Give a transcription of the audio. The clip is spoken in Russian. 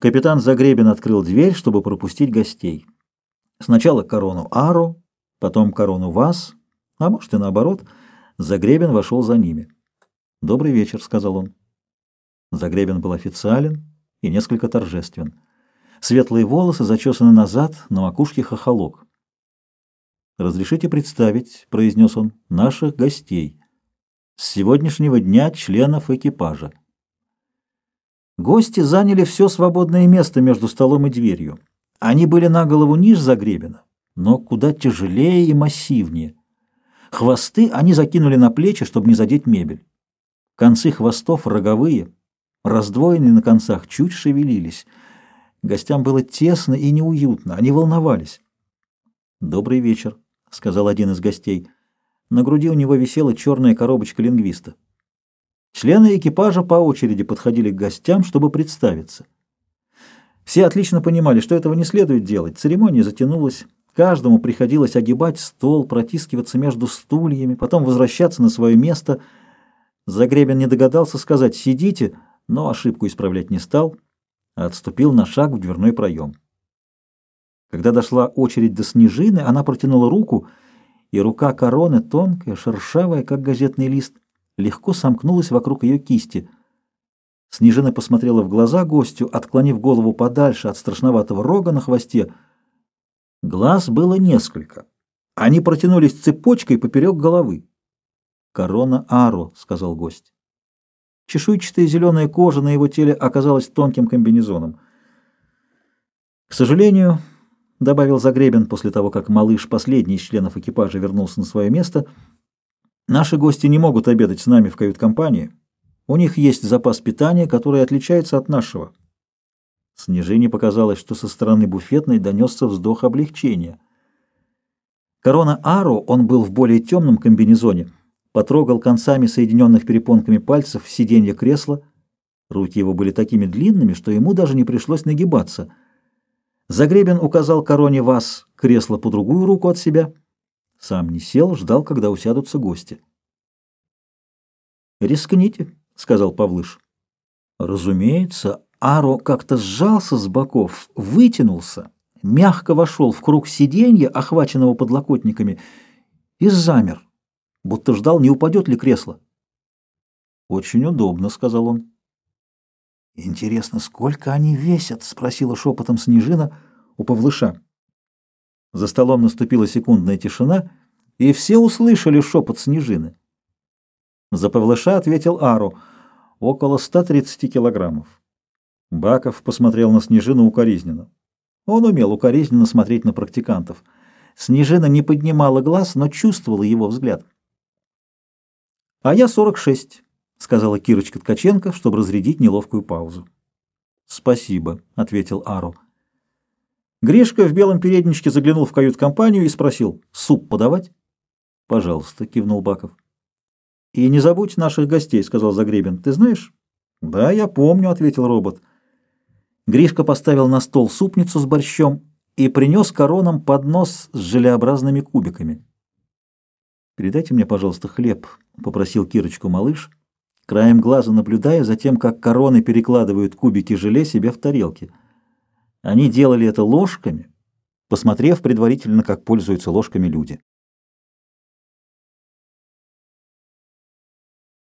Капитан Загребин открыл дверь, чтобы пропустить гостей. Сначала корону Ару, потом корону Вас, а может и наоборот. Загребин вошел за ними. «Добрый вечер», — сказал он. Загребин был официален и несколько торжествен. Светлые волосы зачесаны назад, на макушке хохолок. «Разрешите представить», — произнес он, — «наших гостей. С сегодняшнего дня членов экипажа». Гости заняли все свободное место между столом и дверью. Они были на голову ниже Загребина, но куда тяжелее и массивнее. Хвосты они закинули на плечи, чтобы не задеть мебель. Концы хвостов роговые, раздвоенные на концах, чуть шевелились. Гостям было тесно и неуютно, они волновались. «Добрый вечер», — сказал один из гостей. На груди у него висела черная коробочка лингвиста. Члены экипажа по очереди подходили к гостям, чтобы представиться. Все отлично понимали, что этого не следует делать. Церемония затянулась. Каждому приходилось огибать стол, протискиваться между стульями, потом возвращаться на свое место. Загребин не догадался сказать «сидите», но ошибку исправлять не стал, а отступил на шаг в дверной проем. Когда дошла очередь до Снежины, она протянула руку, и рука короны, тонкая, шершавая, как газетный лист, легко сомкнулась вокруг ее кисти. Снежина посмотрела в глаза гостю, отклонив голову подальше от страшноватого рога на хвосте. Глаз было несколько. Они протянулись цепочкой поперек головы. «Корона Аро», — сказал гость. Чешуйчатая зеленая кожа на его теле оказалась тонким комбинезоном. «К сожалению», — добавил Загребин после того, как малыш, последний из членов экипажа, вернулся на свое место, — Наши гости не могут обедать с нами в кают-компании. У них есть запас питания, который отличается от нашего. Снежине показалось, что со стороны буфетной донесся вздох облегчения. Корона Ару, он был в более темном комбинезоне, потрогал концами соединенных перепонками пальцев сиденье кресла. Руки его были такими длинными, что ему даже не пришлось нагибаться. Загребен указал короне вас кресло по другую руку от себя — сам не сел, ждал, когда усядутся гости. «Рискните», — сказал Павлыш. Разумеется, Аро как-то сжался с боков, вытянулся, мягко вошел в круг сиденья, охваченного подлокотниками, и замер, будто ждал, не упадет ли кресло. «Очень удобно», — сказал он. «Интересно, сколько они весят?» — спросила шепотом Снежина у Павлыша. За столом наступила секундная тишина, и все услышали шепот снежины. За Павлыша ответил Ару — около 130 килограммов. Баков посмотрел на Снежину укоризненно. Он умел укоризненно смотреть на практикантов. Снежина не поднимала глаз, но чувствовала его взгляд. — А я 46, — сказала Кирочка Ткаченко, чтобы разрядить неловкую паузу. — Спасибо, — ответил Ару. Гришка в белом передничке заглянул в кают-компанию и спросил, «Суп подавать?» «Пожалуйста», — кивнул Баков. «И не забудь наших гостей», — сказал Загребин. «Ты знаешь?» «Да, я помню», — ответил робот. Гришка поставил на стол супницу с борщом и принес коронам поднос с желеобразными кубиками. «Передайте мне, пожалуйста, хлеб», — попросил Кирочку малыш, краем глаза наблюдая за тем, как короны перекладывают кубики желе себе в тарелки. Они делали это ложками, посмотрев предварительно, как пользуются ложками люди.